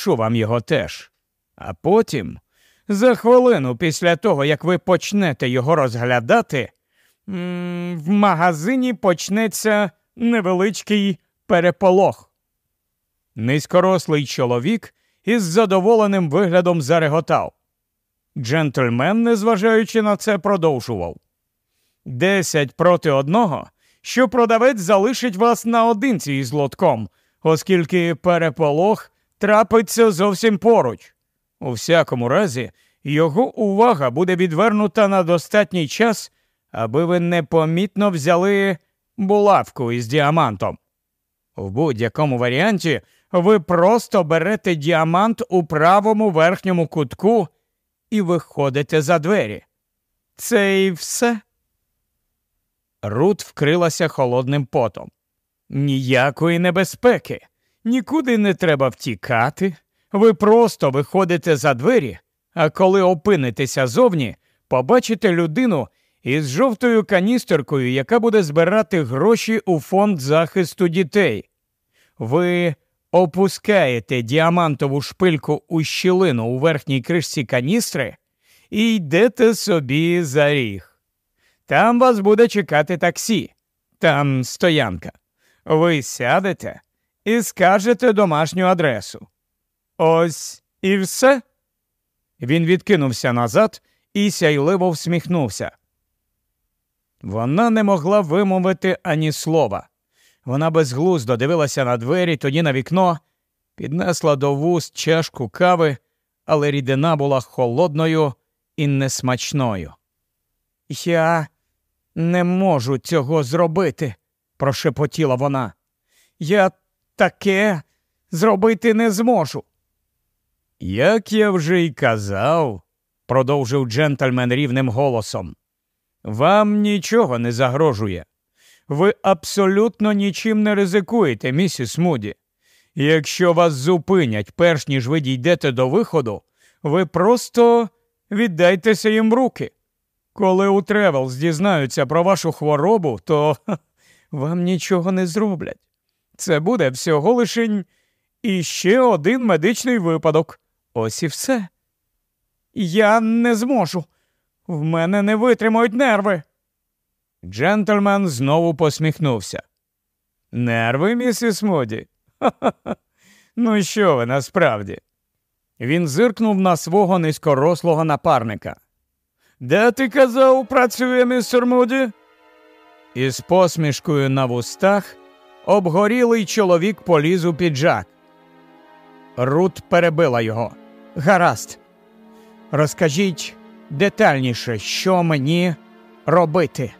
вручу вам його теж. А потім, за хвилину після того, як ви почнете його розглядати, в магазині почнеться невеличкий переполох. Низькорослий чоловік із задоволеним виглядом зареготав. Джентльмен, незважаючи на це, продовжував. Десять проти одного, що продавець залишить вас наодинці із лотком, оскільки переполох трапиться зовсім поруч. У всякому разі, його увага буде відвернута на достатній час, аби ви непомітно взяли булавку із діамантом. В будь-якому варіанті ви просто берете діамант у правому верхньому кутку і виходите за двері. Це і все. Рут вкрилася холодним потом. Ніякої небезпеки, нікуди не треба втікати. Ви просто виходите за двері, а коли опинитеся зовні, побачите людину із жовтою каністеркою, яка буде збирати гроші у фонд захисту дітей. Ви опускаєте діамантову шпильку у щілину у верхній кришці каністри і йдете собі за ріг. Там вас буде чекати таксі, там стоянка. Ви сядете і скажете домашню адресу. Ось і все. Він відкинувся назад і сяйливо всміхнувся. Вона не могла вимовити ані слова. Вона безглуздо дивилася на двері, тоді на вікно, піднесла до вуст чашку кави, але рідина була холодною і несмачною. Я не можу цього зробити, прошепотіла вона. Я таке зробити не зможу. Як я вже й казав, продовжив джентльмен рівним голосом, вам нічого не загрожує. Ви абсолютно нічим не ризикуєте, місіс Муді. Якщо вас зупинять, перш ніж ви дійдете до виходу, ви просто віддайтеся їм у руки. Коли у Тревелс дізнаються про вашу хворобу, то ха, вам нічого не зроблять. Це буде всього лишень іще один медичний випадок. Ось і все. Я не зможу. В мене не витримають нерви. Джентльмен знову посміхнувся. Нерви, місіс Моді? Ну, що ви насправді? Він зиркнув на свого низькорослого напарника. Де ти казав, працює містер Муді? Із посмішкою на вустах обгорілий чоловік поліз у піджак. Рут перебила його. Гаразд. Розкажіть детальніше, що мені робити.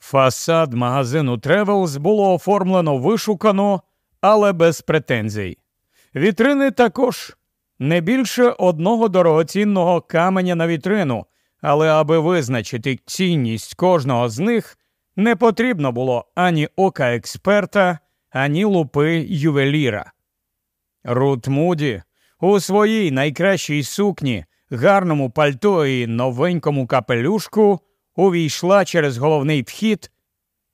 Фасад магазину Тревелс було оформлено вишукано, але без претензій. Вітрини також не більше одного дорогоцінного каменя на вітрину, але аби визначити цінність кожного з них, не потрібно було ані ока експерта, ані лупи ювеліра. Рут Муді у своїй найкращій сукні, гарному пальто і новенькому капелюшку увійшла через головний вхід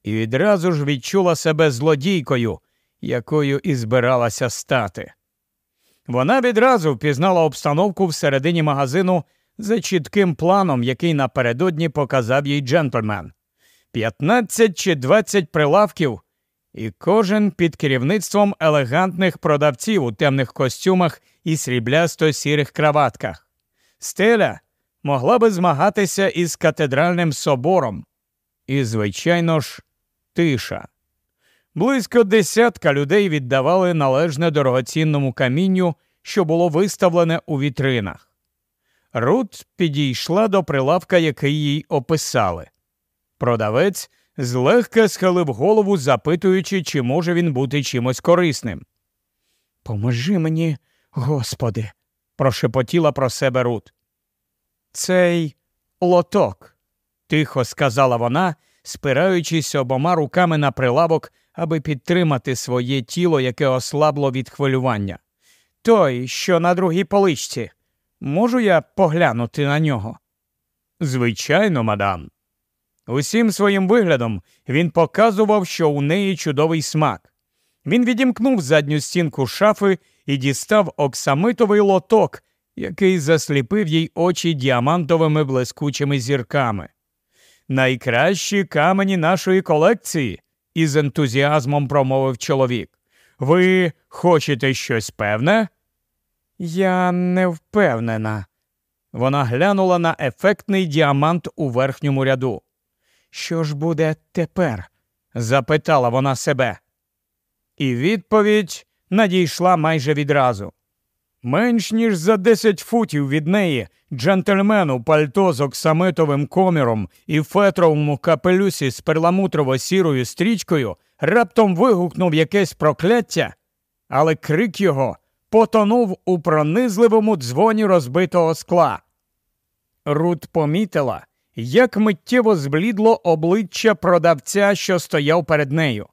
і відразу ж відчула себе злодійкою, якою і збиралася стати. Вона відразу впізнала обстановку всередині магазину за чітким планом, який напередодні показав їй джентльмен. П'ятнадцять чи двадцять прилавків, і кожен під керівництвом елегантних продавців у темних костюмах і сріблясто сірих краватках. Стеля могла би змагатися із катедральним собором. І, звичайно ж, тиша. Близько десятка людей віддавали належне дорогоцінному камінню, що було виставлене у вітринах. Рут підійшла до прилавка, який їй описали. Продавець злегка схилив голову, запитуючи, чи може він бути чимось корисним. Поможи мені, Господи, прошепотіла про себе Рут. Цей лоток, тихо сказала вона, спираючись обома руками на прилавок, аби підтримати своє тіло, яке ослабло від хвилювання. Той, що на другій поличці. Можу я поглянути на нього? Звичайно, мадам. Усім своїм виглядом він показував, що у неї чудовий смак. Він відімкнув задню стінку шафи і дістав оксамитовий лоток, який засліпив їй очі діамантовими блискучими зірками. Найкращі камені нашої колекції, із ентузіазмом промовив чоловік. Ви хочете щось певне? Я не впевнена. Вона глянула на ефектний діамант у верхньому ряду. Що ж буде тепер? запитала вона себе. І відповідь надійшла майже відразу. Менш ніж за десять футів від неї джентльмен у пальто з оксамитовим коміром і фетровому капелюсі з перламутрово сірою стрічкою раптом вигукнув якесь прокляття, але крик його потонув у пронизливому дзвоні розбитого скла. Рут помітила, як миттєво зблідло обличчя продавця, що стояв перед нею.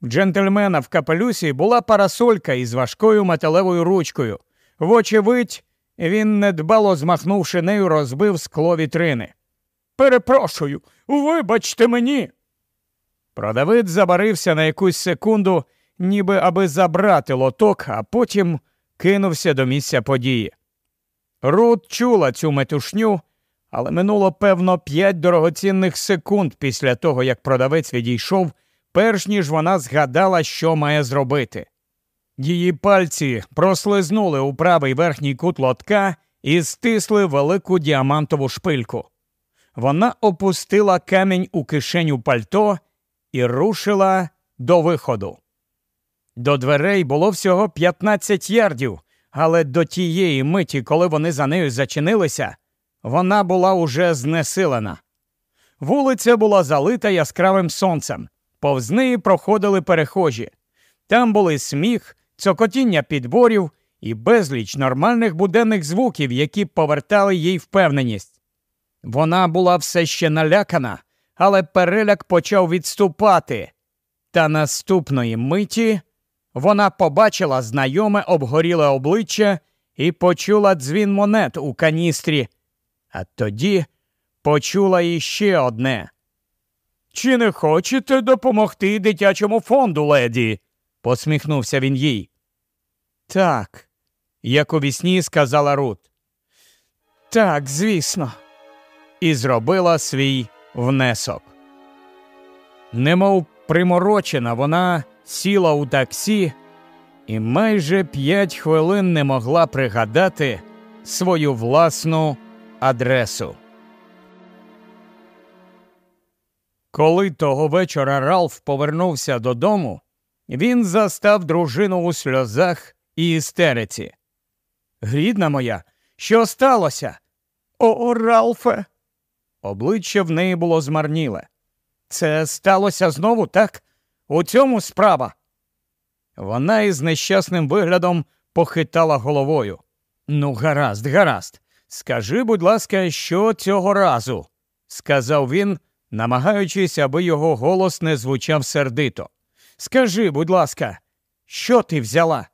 В джентльмена в капелюсі була парасолька із важкою металевою ручкою. Вочевидь, він, недбало змахнувши нею, розбив скло вітрини. Перепрошую, вибачте мені. Продавець забарився на якусь секунду, ніби аби забрати лоток, а потім кинувся до місця події. Рут чула цю метушню, але минуло певно п'ять дорогоцінних секунд після того, як продавець відійшов, перш ніж вона згадала, що має зробити. Її пальці прослизнули у правий верхній кут лотка і стисли велику діамантову шпильку. Вона опустила камінь у кишеню пальто і рушила до виходу. До дверей було всього 15 ярдів, але до тієї миті, коли вони за нею зачинилися, вона була уже знесилена. Вулиця була залита яскравим сонцем, повз неї проходили перехожі. Там були сміх, цокотіння підборів і безліч нормальних буденних звуків, які повертали їй впевненість. Вона була все ще налякана, але переляк почав відступати. Та наступної миті вона побачила знайоме обгоріле обличчя і почула дзвін монет у каністрі, а тоді почула іще одне. Чи не хочете допомогти дитячому фонду, леді? посміхнувся він їй. Так, як у вісні сказала Рут. Так, звісно, і зробила свій внесок. Немов приморочена, вона сіла у таксі і майже п'ять хвилин не могла пригадати свою власну адресу. Коли того вечора Ралф повернувся додому, він застав дружину у сльозах і істериці. Грідна моя, що сталося? О, Ралфе. Обличчя в неї було змарніле. Це сталося знову, так? У цьому справа. Вона із нещасним виглядом похитала головою. Ну, гаразд, гаразд. Скажи, будь ласка, що цього разу? сказав він, намагаючись, аби його голос не звучав сердито. Скажи, будь ласка, що ти взяла?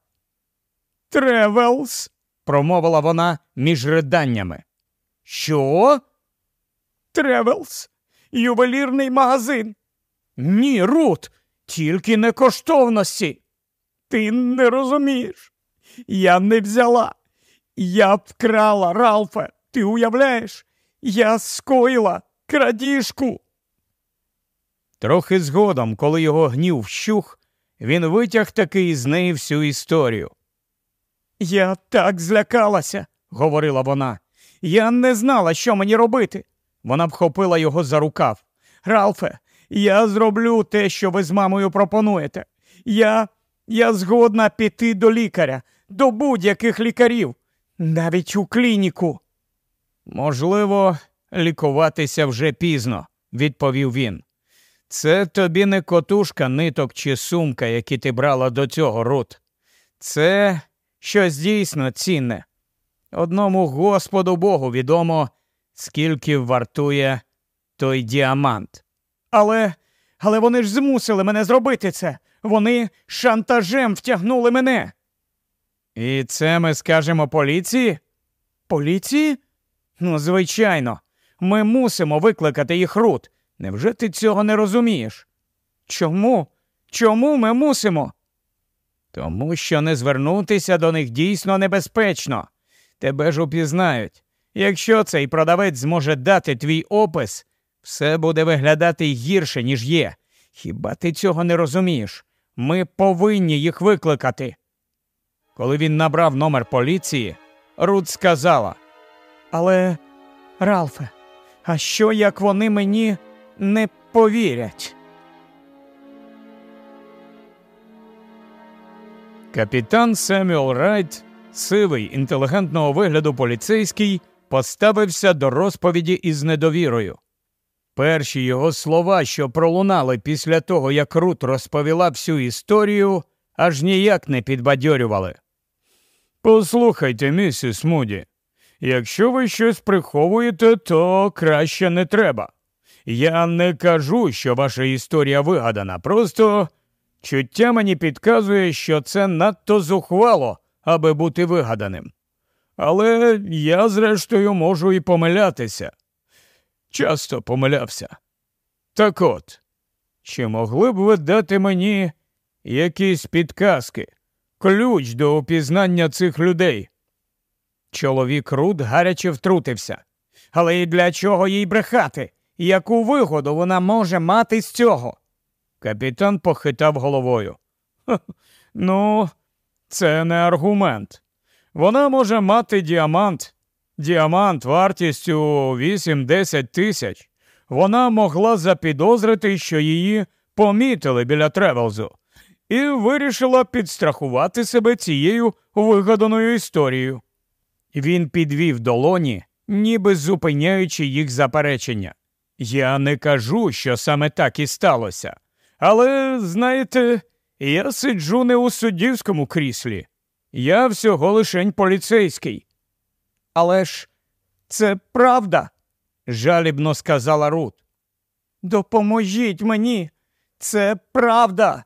Тревелс, промовила вона між риданнями. Що? Тревелс, ювелірний магазин. Ні, Рут, тільки не коштовності. Ти не розумієш. Я не взяла. Я вкрала, Ралфе. Ти уявляєш? Я скоїла крадіжку. Трохи згодом, коли його гнів вщух, він витяг таки із неї всю історію. Я так злякалася, говорила вона. Я не знала, що мені робити. Вона вхопила його за рукав. Ралфе, я зроблю те, що ви з мамою пропонуєте. Я я згодна піти до лікаря, до будь-яких лікарів, навіть у клініку. Можливо, лікуватися вже пізно, відповів він. Це тобі не котушка, ниток чи сумка, які ти брала до цього, Рут. Це щось дійсно цінне. Одному Господу Богу відомо, скільки вартує той діамант. Але але вони ж змусили мене зробити це. Вони шантажем втягнули мене. І це ми скажемо поліції? Поліції? Ну, звичайно, ми мусимо викликати їх рут. Невже ти цього не розумієш? Чому? Чому ми мусимо? Тому що не звернутися до них дійсно небезпечно. Тебе ж упізнають. Якщо цей продавець зможе дати твій опис, все буде виглядати гірше, ніж є. Хіба ти цього не розумієш? Ми повинні їх викликати. Коли він набрав номер поліції, Рут сказала: Але, Ралфе, а що як вони мені не повірять? Капітан Семюел Райт, сивий, інтелігентного вигляду поліцейський, поставився до розповіді із недовірою. Перші його слова, що пролунали після того, як Рут розповіла всю історію, аж ніяк не підбадьорювали. Послухайте, місіс Муді, якщо ви щось приховуєте, то краще не треба. Я не кажу, що ваша історія вигадана, просто чуття мені підказує, що це надто зухвало, аби бути вигаданим. Але я, зрештою, можу і помилятися. Часто помилявся. Так от, чи могли б ви дати мені якісь підказки, ключ до опізнання цих людей? Чоловік Рут гаряче втрутився. Але і для чого їй брехати? Яку вигоду вона може мати з цього? Капітан похитав головою. Ну, це не аргумент. Вона може мати діамант, діамант вартістю 8-10 тисяч. Вона могла запідозрити, що її помітили біля Тревелзу, і вирішила підстрахувати себе цією вигаданою історією. Він підвів долоні, ніби зупиняючи їх заперечення. Я не кажу, що саме так і сталося. Але, знаєте, я сиджу не у суддівському кріслі. Я всього лишень поліцейський. Але ж це правда, жалібно сказала Рут. Допоможіть мені, це правда.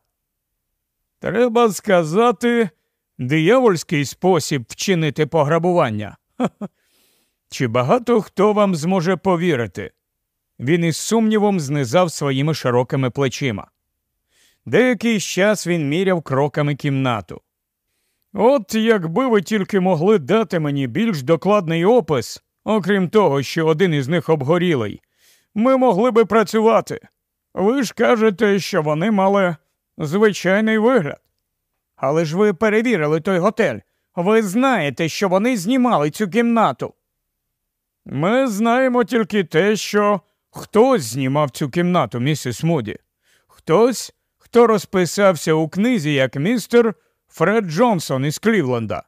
Треба сказати, диявольський спосіб вчинити пограбування. Чи багато хто вам зможе повірити? Він із сумнівом знизав своїми широкими плечима. Деякий час він міряв кроками кімнату. От якби ви тільки могли дати мені більш докладний опис, окрім того, що один із них обгорілий, ми могли би працювати. Ви ж кажете, що вони мали звичайний вигляд. Але ж ви перевірили той готель. Ви знаєте, що вони знімали цю кімнату. Ми знаємо тільки те, що хтось знімав цю кімнату, місіс Муді. Хтось, хто розписався у книзі як містер Фред Джонсон із Клівленда.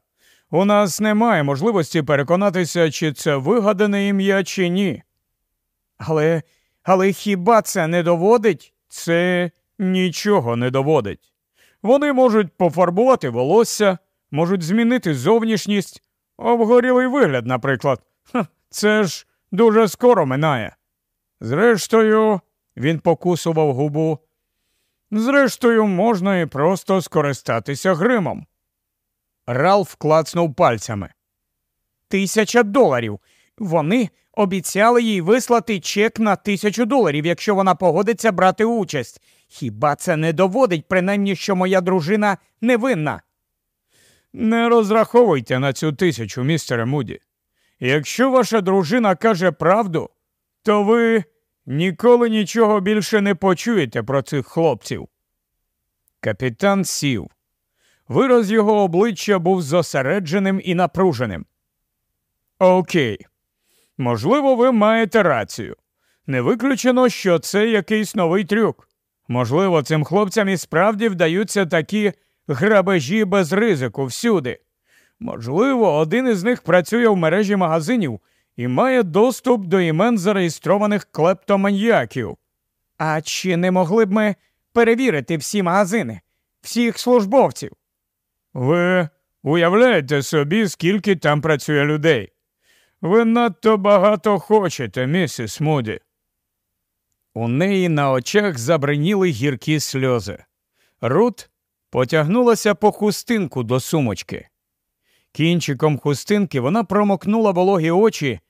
У нас немає можливості переконатися, чи це вигадане ім'я, чи ні. Але але хіба це не доводить? Це нічого не доводить. Вони можуть пофарбувати волосся, можуть змінити зовнішність, обгорілий вигляд, наприклад. Це ж дуже скоро минає. Зрештою, він покусував губу. Зрештою, можна і просто скористатися гримом. Ралф клацнув пальцями. Тисяча доларів. Вони обіцяли їй вислати чек на тисячу доларів, якщо вона погодиться брати участь. Хіба це не доводить, принаймні, що моя дружина невинна? Не розраховуйте на цю тисячу, містере Муді. Якщо ваша дружина каже правду, то ви ніколи нічого більше не почуєте про цих хлопців. Капітан сів. Вираз його обличчя був зосередженим і напруженим. Окей, можливо, ви маєте рацію. Не виключено, що це якийсь новий трюк. Можливо, цим хлопцям і справді вдаються такі грабежі без ризику всюди. Можливо, один із них працює в мережі магазинів і має доступ до імен зареєстрованих клептоманьяків. А чи не могли б ми перевірити всі магазини, всіх службовців? Ви уявляєте собі, скільки там працює людей? Ви надто багато хочете, місіс Муді. У неї на очах забриніли гіркі сльози. Рут потягнулася по хустинку до сумочки. Кінчиком хустинки вона промокнула вологі очі,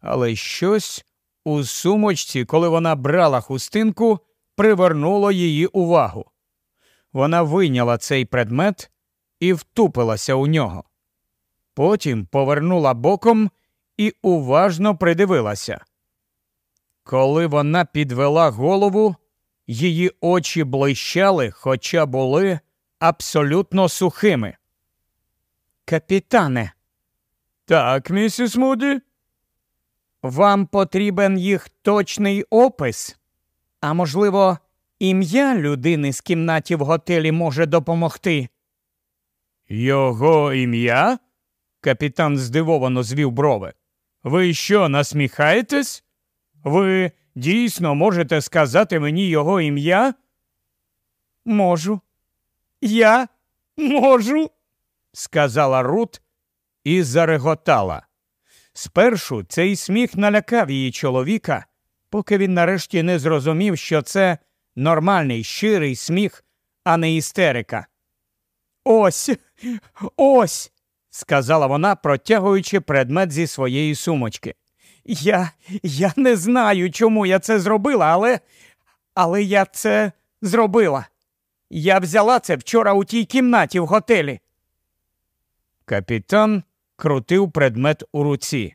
але щось у сумочці, коли вона брала хустинку, привернуло її увагу. Вона вийняла цей предмет і втупилася у нього. Потім повернула боком і уважно придивилася. Коли вона підвела голову, її очі блищали, хоча були абсолютно сухими. Капітане. Так, місіс Муді. Вам потрібен їх точний опис, а можливо, ім'я людини з кімнаті в готелі може допомогти. Його ім'я? Капітан здивовано звів брови. Ви що, насміхаєтесь? Ви дійсно можете сказати мені його ім'я? Можу. Я можу, сказала Рут і зареготала. Спершу цей сміх налякав її чоловіка, поки він нарешті не зрозумів, що це нормальний щирий сміх, а не істерика. Ось, ось, сказала вона, протягуючи предмет зі своєї сумочки. Я я не знаю, чому я це зробила, але але я це зробила. Я взяла це вчора у тій кімнаті в готелі. Капітан крутив предмет у руці.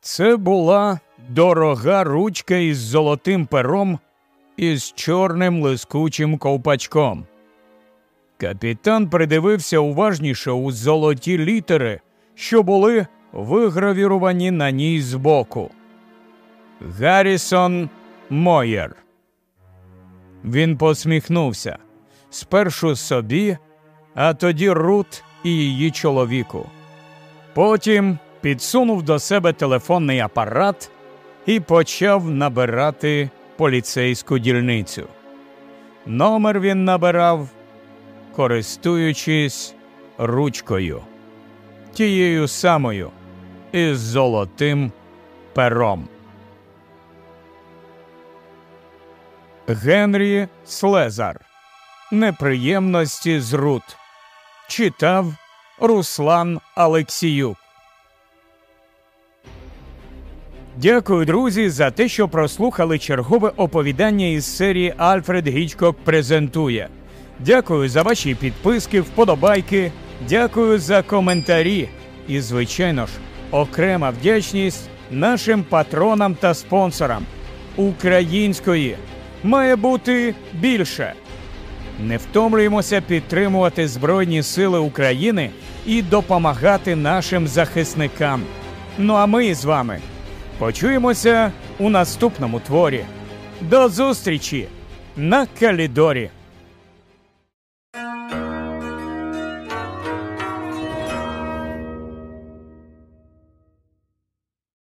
Це була дорога ручка із золотим пером і з чорним лискучим ковпачком. Капітан придивився уважніше у золоті літери, що були вигравіровані на ній збоку. Гаррісон Моєр. Він посміхнувся спершу собі, а тоді Рут і її чоловіку. Потім підсунув до себе телефонний апарат і почав набирати поліцейську дільницю. Номер він набирав, користуючись ручкою, тією самою із золотим пером. Генрі Слезар. Неприємності з Рут. Читав Руслан Алексіюк. Дякую, друзі, за те, що прослухали чергове оповідання із серії Альфред Гічкок презентує. Дякую за ваші підписки, вподобайки. Дякую за коментарі. І, звичайно ж, окрема вдячність нашим патронам та спонсорам. Української має бути більше. Не втомлюємося підтримувати Збройні Сили України і допомагати нашим захисникам. Ну а ми з вами почуємося у наступному творі. До зустрічі на Калідорі!